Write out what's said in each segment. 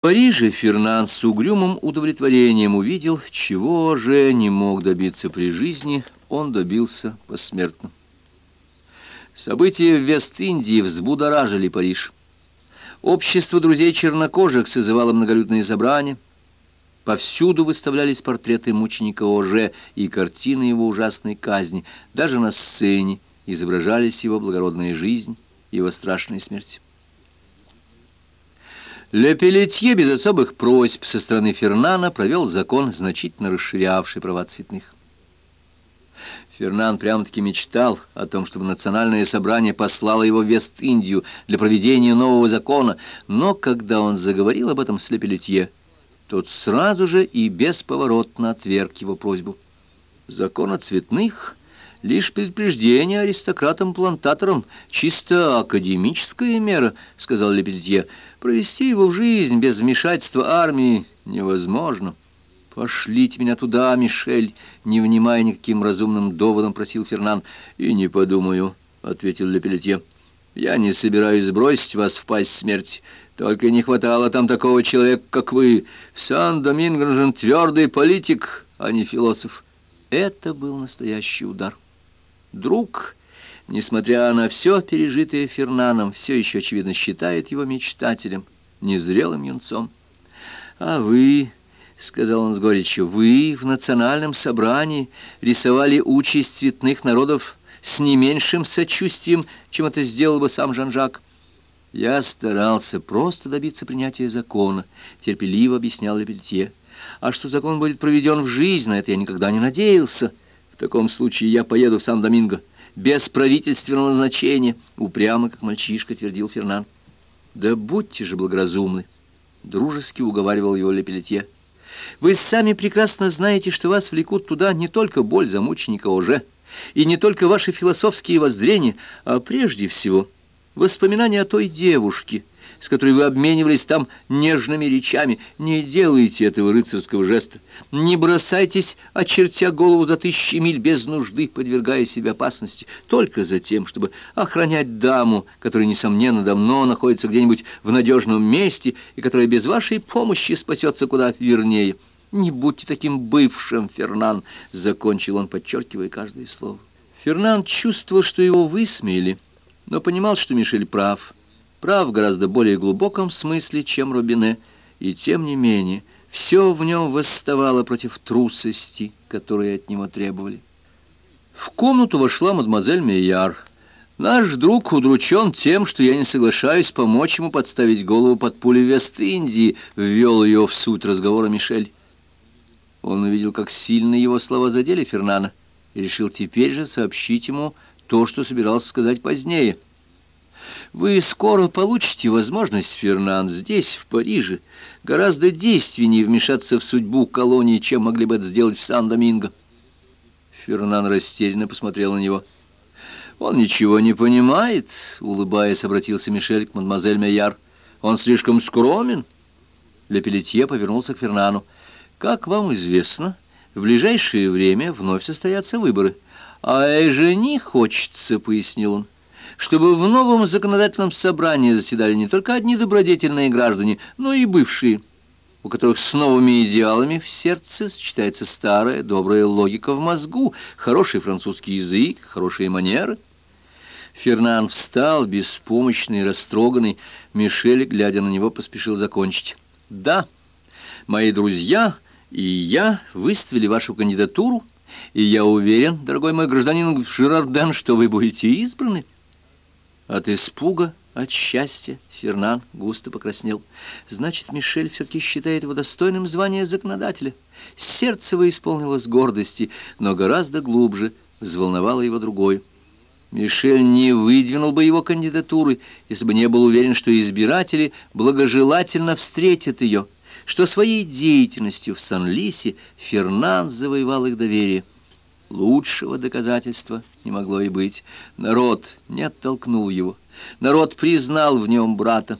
В Париже Фернан с угрюмым удовлетворением увидел, чего же не мог добиться при жизни, он добился посмертно. События в Вест-Индии взбудоражили Париж. Общество друзей чернокожих созывало многолюдные собрания. Повсюду выставлялись портреты мученика Оже и картины его ужасной казни. Даже на сцене изображались его благородная жизнь и его страшная смерть. Ле Пелетье без особых просьб со стороны Фернана провел закон, значительно расширявший права цветных. Фернан прямо-таки мечтал о том, чтобы национальное собрание послало его в Вест-Индию для проведения нового закона, но когда он заговорил об этом с Лепелетье, тот сразу же и бесповоротно отверг его просьбу. Закон о цветных — лишь предупреждение аристократам-плантаторам, чисто академическая мера, — сказал Лепельтье. Провести его в жизнь без вмешательства армии невозможно. «Пошлите меня туда, Мишель!» Не внимая никаким разумным доводом, просил Фернан. «И не подумаю», — ответил Лепелетье. «Я не собираюсь бросить вас в пасть смерти. Только не хватало там такого человека, как вы. Сан-Доминго нужен твердый политик, а не философ». Это был настоящий удар. Друг несмотря на все пережитое Фернаном, все еще, очевидно, считает его мечтателем, незрелым юнцом. «А вы...» — сказал он с горечью, — «вы в национальном собрании рисовали участь цветных народов с не меньшим сочувствием, чем это сделал бы сам Жан-Жак». «Я старался просто добиться принятия закона», — терпеливо объяснял Лепельтье. «А что закон будет проведен в жизнь, на это я никогда не надеялся. Таком случае я поеду в Сан-Доминго» без правительственного назначения, упрямо, как мальчишка, твердил Фернан. Да будьте же благоразумны, дружески уговаривал его Лепелетье. Вы сами прекрасно знаете, что вас влекут туда не только боль за мученика уже, и не только ваши философские воззрения, а прежде всего воспоминания о той девушке, с которой вы обменивались там нежными речами. Не делайте этого рыцарского жеста. Не бросайтесь, очертя голову за тысячи миль без нужды, подвергая себя опасности, только за тем, чтобы охранять даму, которая, несомненно, давно находится где-нибудь в надежном месте и которая без вашей помощи спасется куда вернее. «Не будьте таким бывшим, Фернан!» — закончил он, подчеркивая каждое слово. Фернан чувствовал, что его высмеяли, но понимал, что Мишель прав — прав в гораздо более глубоком смысле, чем Робине, и тем не менее все в нем восставало против трусости, которые от него требовали. В комнату вошла мадемуазель Мейяр. Наш друг удручен тем, что я не соглашаюсь помочь ему подставить голову под пули Вест-Индии, ввел ее в суть разговора Мишель. Он увидел, как сильно его слова задели Фернана, и решил теперь же сообщить ему то, что собирался сказать позднее — вы скоро получите возможность, Фернан, здесь, в Париже, гораздо действеннее вмешаться в судьбу колонии, чем могли бы это сделать в Сан-Доминго. Фернан растерянно посмотрел на него. «Он ничего не понимает», — улыбаясь, обратился Мишель к мадемуазель Мейяр. «Он слишком скромен». Лепелетье повернулся к Фернану. «Как вам известно, в ближайшее время вновь состоятся выборы. А и не хочется», — пояснил он чтобы в новом законодательном собрании заседали не только одни добродетельные граждане, но и бывшие, у которых с новыми идеалами в сердце сочетается старая добрая логика в мозгу, хороший французский язык, хорошие манеры. Фернан встал, беспомощный, растроганный. Мишель, глядя на него, поспешил закончить. «Да, мои друзья и я выставили вашу кандидатуру, и я уверен, дорогой мой гражданин Жирарден, что вы будете избраны». От испуга, от счастья Фернан густо покраснел. Значит, Мишель все-таки считает его достойным звания законодателя. Сердце его исполнилось гордости, но гораздо глубже взволновало его другое. Мишель не выдвинул бы его кандидатуры, если бы не был уверен, что избиратели благожелательно встретят ее, что своей деятельностью в Сан-Лисе Фернан завоевал их доверие. Лучшего доказательства не могло и быть. Народ не оттолкнул его. Народ признал в нем брата.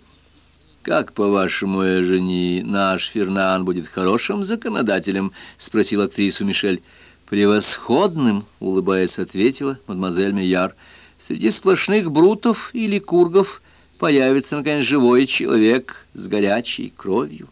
«Как, по-вашему, Эжени, наш Фернан будет хорошим законодателем?» — спросил актрису Мишель. «Превосходным», — улыбаясь, ответила мадемуазель Мейяр. «Среди сплошных брутов или кургов появится, наконец, живой человек с горячей кровью.